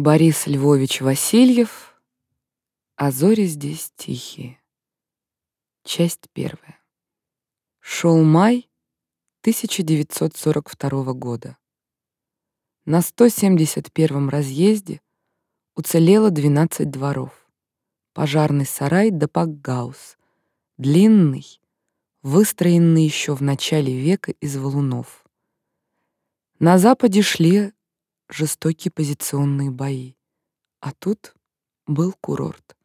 Борис Львович Васильев «А зори здесь тихие». Часть первая. Шел май 1942 года. На 171-м разъезде уцелело 12 дворов. Пожарный сарай да пакгаус, длинный, выстроенный еще в начале века из валунов. На западе шли жестокие позиционные бои. А тут был курорт.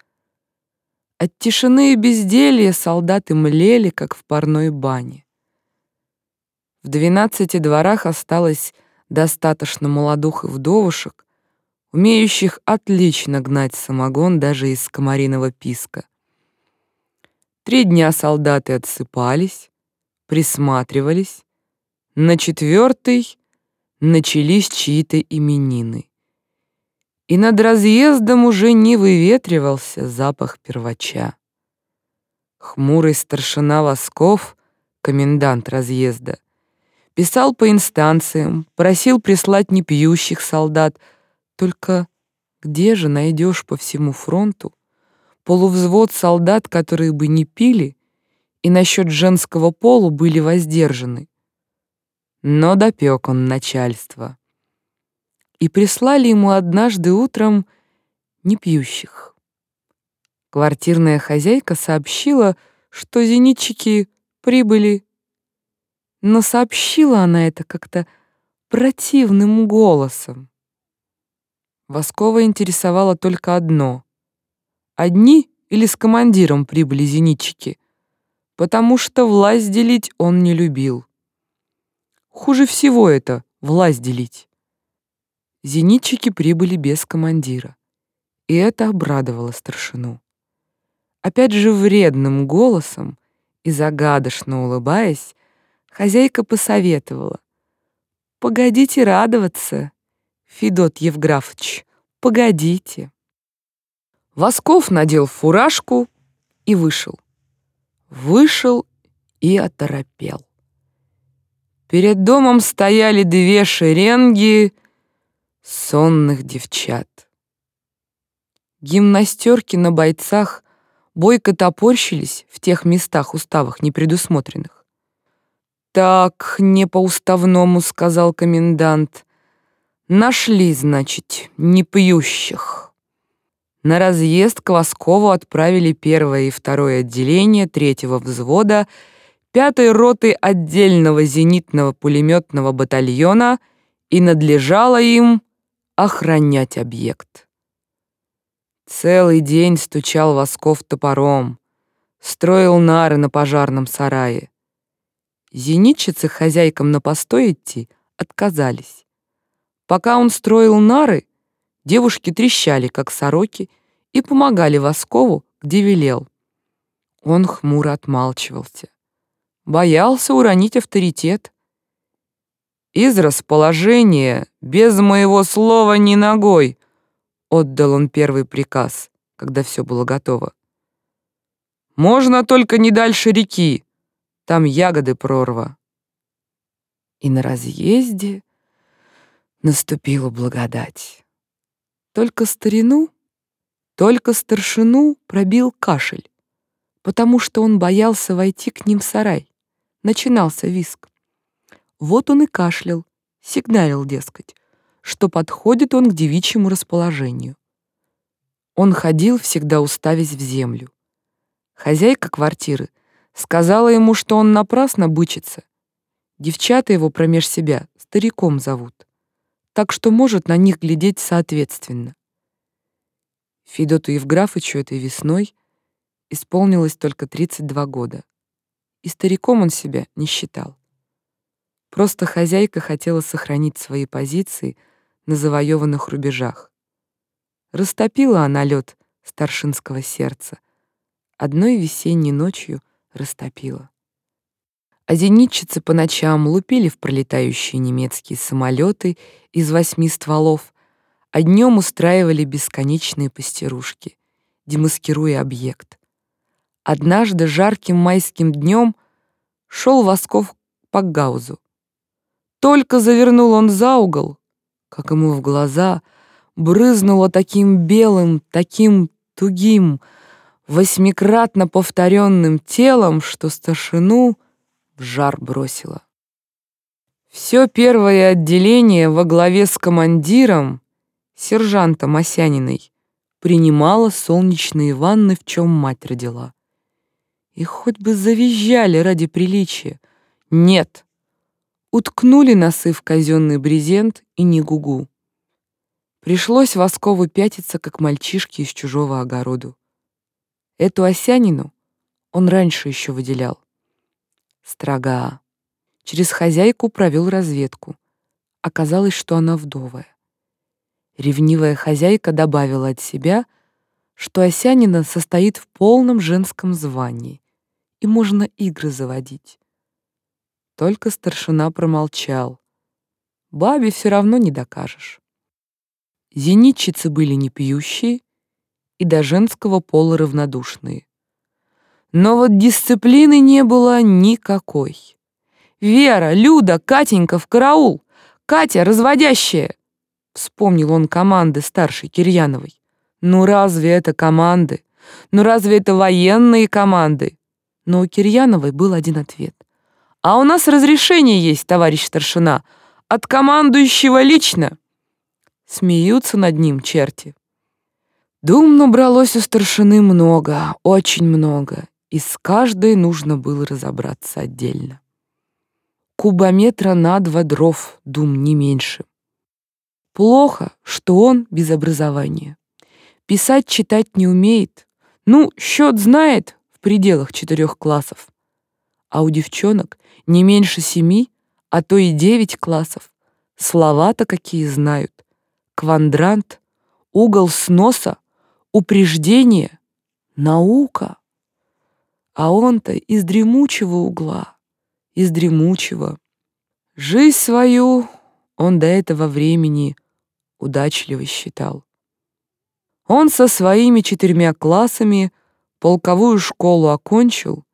От тишины и безделья солдаты млели, как в парной бане. В двенадцати дворах осталось достаточно молодух и вдовушек, умеющих отлично гнать самогон даже из комариного писка. Три дня солдаты отсыпались, присматривались. На четвертый начались чьи-то именины. И над разъездом уже не выветривался запах первача. Хмурый старшина Восков, комендант разъезда, писал по инстанциям, просил прислать непьющих солдат. Только где же найдешь по всему фронту полувзвод солдат, которые бы не пили и насчет женского полу были воздержаны? Но допек он начальство. И прислали ему однажды утром непьющих. Квартирная хозяйка сообщила, что зенитчики прибыли. Но сообщила она это как-то противным голосом. Воскова интересовало только одно. Одни или с командиром прибыли зенитчики, потому что власть делить он не любил. Хуже всего это — власть делить. Зенитчики прибыли без командира. И это обрадовало старшину. Опять же вредным голосом и загадочно улыбаясь, хозяйка посоветовала. «Погодите радоваться, Федот Евграфович, погодите». Восков надел фуражку и вышел. Вышел и оторопел. Перед домом стояли две шеренги сонных девчат. Гимнастерки на бойцах бойко топорщились в тех местах уставах непредусмотренных. «Так, не по-уставному», — сказал комендант. «Нашли, значит, непьющих». На разъезд к Воскову отправили первое и второе отделение третьего взвода — пятой роты отдельного зенитного пулеметного батальона и надлежало им охранять объект. Целый день стучал Восков топором, строил нары на пожарном сарае. Зенитчицы хозяйкам на постой идти отказались. Пока он строил нары, девушки трещали, как сороки, и помогали Воскову, где велел. Он хмуро отмалчивался. Боялся уронить авторитет. Из расположения, без моего слова ни ногой, отдал он первый приказ, когда все было готово. Можно только не дальше реки, там ягоды прорва. И на разъезде наступила благодать. Только старину, только старшину пробил кашель, потому что он боялся войти к ним в сарай начинался виск. Вот он и кашлял, сигналил, дескать, что подходит он к девичьему расположению. Он ходил, всегда уставясь в землю. Хозяйка квартиры сказала ему, что он напрасно бычится. Девчата его промеж себя стариком зовут, так что может на них глядеть соответственно. Федоту Евграфычу этой весной исполнилось только 32 года и стариком он себя не считал. Просто хозяйка хотела сохранить свои позиции на завоеванных рубежах. Растопила она лед старшинского сердца. Одной весенней ночью растопила. А зенитчицы по ночам лупили в пролетающие немецкие самолеты из восьми стволов, а днем устраивали бесконечные пастерушки, демаскируя объект. Однажды жарким майским днем шел Восков по Гаузу. Только завернул он за угол, как ему в глаза брызнула таким белым, таким тугим, восьмикратно повторенным телом, что старшину в жар бросила. Все первое отделение во главе с командиром, сержантом Осяниной, принимало солнечные ванны, в чем мать родила. И хоть бы завизжали ради приличия. Нет. Уткнули носы в казенный брезент и не гугу. Пришлось Воскову пятиться, как мальчишки из чужого огороду. Эту осянину он раньше еще выделял. Строга. Через хозяйку провел разведку. Оказалось, что она вдовая. Ревнивая хозяйка добавила от себя, что Осянина состоит в полном женском звании, и можно игры заводить. Только старшина промолчал. Бабе все равно не докажешь. Зенитчицы были не пьющие и до женского пола равнодушные. Но вот дисциплины не было никакой. «Вера, Люда, Катенька, в караул! Катя, разводящая!» Вспомнил он команды старшей Кирьяновой. «Ну разве это команды? Ну разве это военные команды?» Но у Кирьяновой был один ответ. «А у нас разрешение есть, товарищ старшина, от командующего лично!» Смеются над ним черти. Дум набралось у старшины много, очень много, и с каждой нужно было разобраться отдельно. Кубометра на два дров, дум не меньше. Плохо, что он без образования. Писать, читать не умеет. Ну, счет знает пределах четырех классов. А у девчонок не меньше семи, а то и девять классов. Слова-то какие знают квадрант, угол сноса, упреждение, наука. А он-то из дремучего угла, из дремучего. Жизнь свою он до этого времени удачливо считал. Он со своими четырьмя классами полковую школу окончил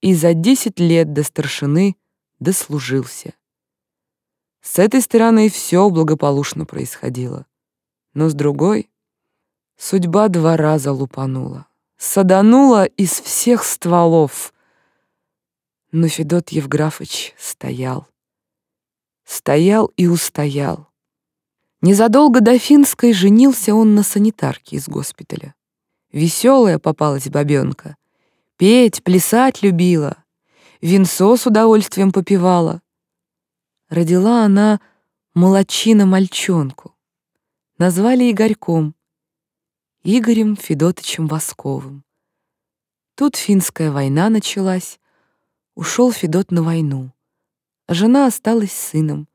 и за десять лет до старшины дослужился. С этой стороны все благополучно происходило. Но с другой судьба два раза лупанула. Саданула из всех стволов. Но Федот Евграфович стоял. Стоял и устоял. Незадолго до Финской женился он на санитарке из госпиталя. Веселая попалась бабенка. Петь, плясать любила. Винцо с удовольствием попивала родила она молочина-мальчонку. Назвали Игорьком, Игорем Федотычем Восковым. Тут финская война началась, ушел Федот на войну, а жена осталась с сыном.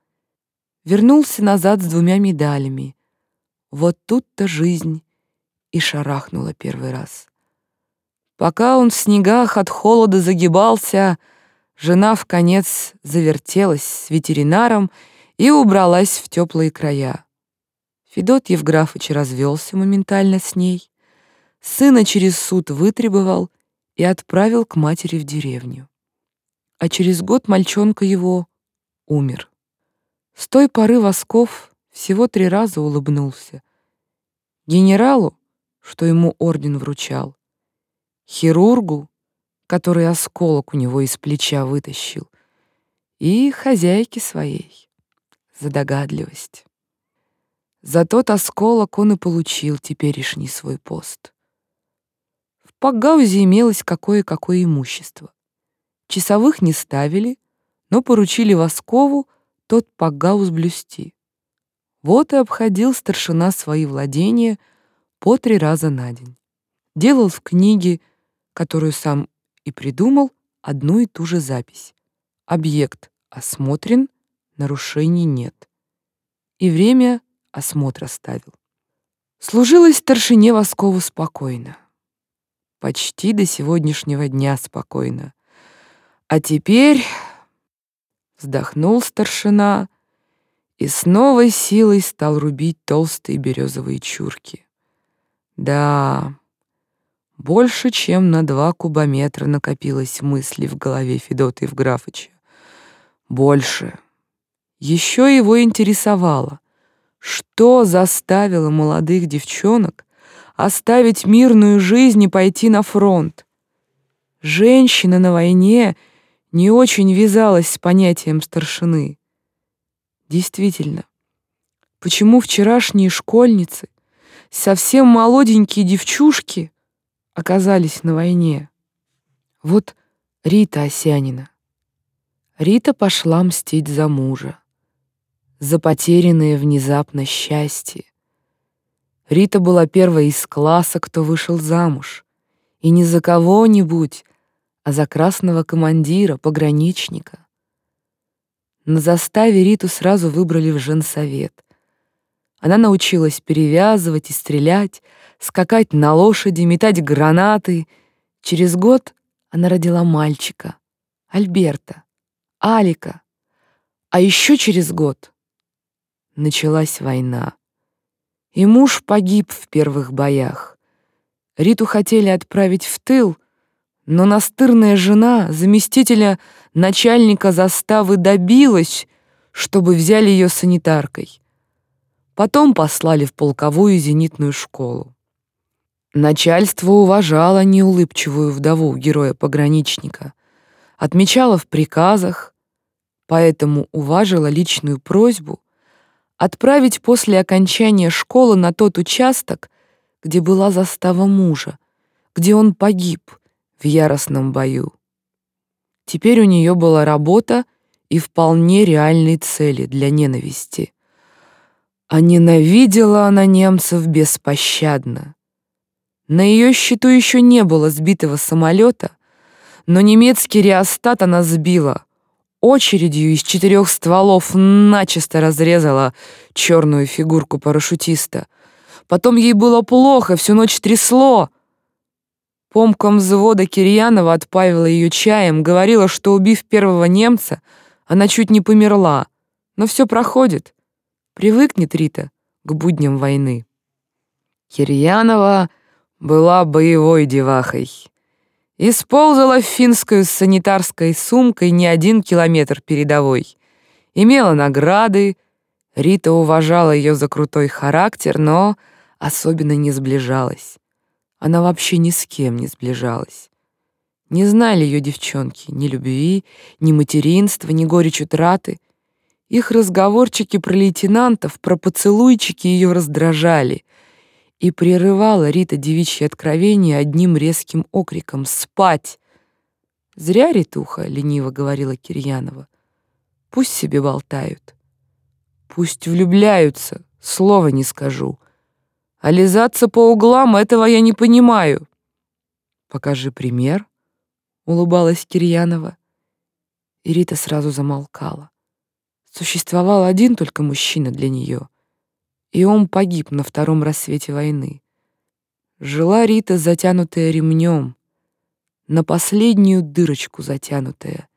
Вернулся назад с двумя медалями. Вот тут-то жизнь и шарахнула первый раз. Пока он в снегах от холода загибался, Жена в конец завертелась с ветеринаром и убралась в теплые края. Федот Евграфович развелся моментально с ней, сына через суд вытребовал и отправил к матери в деревню. А через год мальчонка его умер. С той поры Восков всего три раза улыбнулся. Генералу, что ему орден вручал, хирургу, который осколок у него из плеча вытащил, и хозяйке своей за догадливость. За тот осколок он и получил теперешний свой пост. В Пакгаузе имелось какое-какое имущество. Часовых не ставили, но поручили Воскову тот Пакгаус блюсти. Вот и обходил старшина свои владения по три раза на день. Делал в книге, которую сам и придумал одну и ту же запись. Объект осмотрен, нарушений нет. И время осмотра ставил. Служилось старшине Воскову спокойно. Почти до сегодняшнего дня спокойно. А теперь вздохнул старшина и с новой силой стал рубить толстые березовые чурки. Да, больше, чем на два кубометра накопилось мыслей в голове Федота Евграфыча. Больше. Еще его интересовало, Что заставило молодых девчонок оставить мирную жизнь и пойти на фронт? Женщина на войне не очень вязалась с понятием старшины. Действительно, почему вчерашние школьницы, совсем молоденькие девчушки, оказались на войне? Вот Рита Осянина. Рита пошла мстить за мужа, за потерянное внезапно счастье. Рита была первой из класса, кто вышел замуж. И не за кого-нибудь, а за красного командира, пограничника. На заставе Риту сразу выбрали в женсовет. Она научилась перевязывать и стрелять, скакать на лошади, метать гранаты. Через год она родила мальчика, Альберта, Алика. А еще через год началась война. И муж погиб в первых боях. Риту хотели отправить в тыл, но настырная жена заместителя начальника заставы добилась, чтобы взяли ее санитаркой. Потом послали в полковую зенитную школу. Начальство уважало неулыбчивую вдову героя-пограничника, отмечало в приказах, поэтому уважила личную просьбу отправить после окончания школы на тот участок, где была застава мужа, где он погиб в яростном бою. Теперь у нее была работа и вполне реальные цели для ненависти. А ненавидела она немцев беспощадно. На ее счету еще не было сбитого самолета, но немецкий реостат она сбила. Очередью из четырех стволов начисто разрезала черную фигурку парашютиста. Потом ей было плохо, всю ночь трясло. Помком взвода Кирьянова отпаивала ее чаем, говорила, что, убив первого немца, она чуть не померла. Но все проходит. Привыкнет Рита к будням войны. Кирьянова была боевой девахой. Исползала в финскую с санитарской сумкой не один километр передовой. Имела награды. Рита уважала ее за крутой характер, но особенно не сближалась. Она вообще ни с кем не сближалась. Не знали ее девчонки ни любви, ни материнства, ни горечь утраты. Их разговорчики про лейтенантов, про поцелуйчики ее раздражали — и прерывала Рита девичье откровение одним резким окриком «Спать!». «Зря, Ритуха», — лениво говорила Кирьянова. «Пусть себе болтают. Пусть влюбляются, слова не скажу. А лизаться по углам этого я не понимаю». «Покажи пример», — улыбалась Кирьянова. И Рита сразу замолкала. Существовал один только мужчина для нее — и он погиб на втором рассвете войны. Жила Рита, затянутая ремнем, на последнюю дырочку затянутая.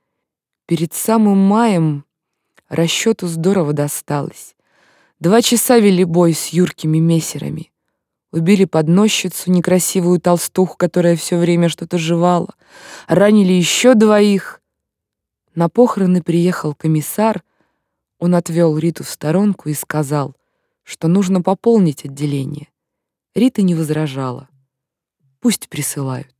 Перед самым маем расчету здорово досталось. Два часа вели бой с юркими мессерами. Убили подносчицу, некрасивую толстуху, которая все время что-то жевала. Ранили еще двоих. На похороны приехал комиссар. Он отвел Риту в сторонку и сказал, что нужно пополнить отделение. Рита не возражала. Пусть присылают.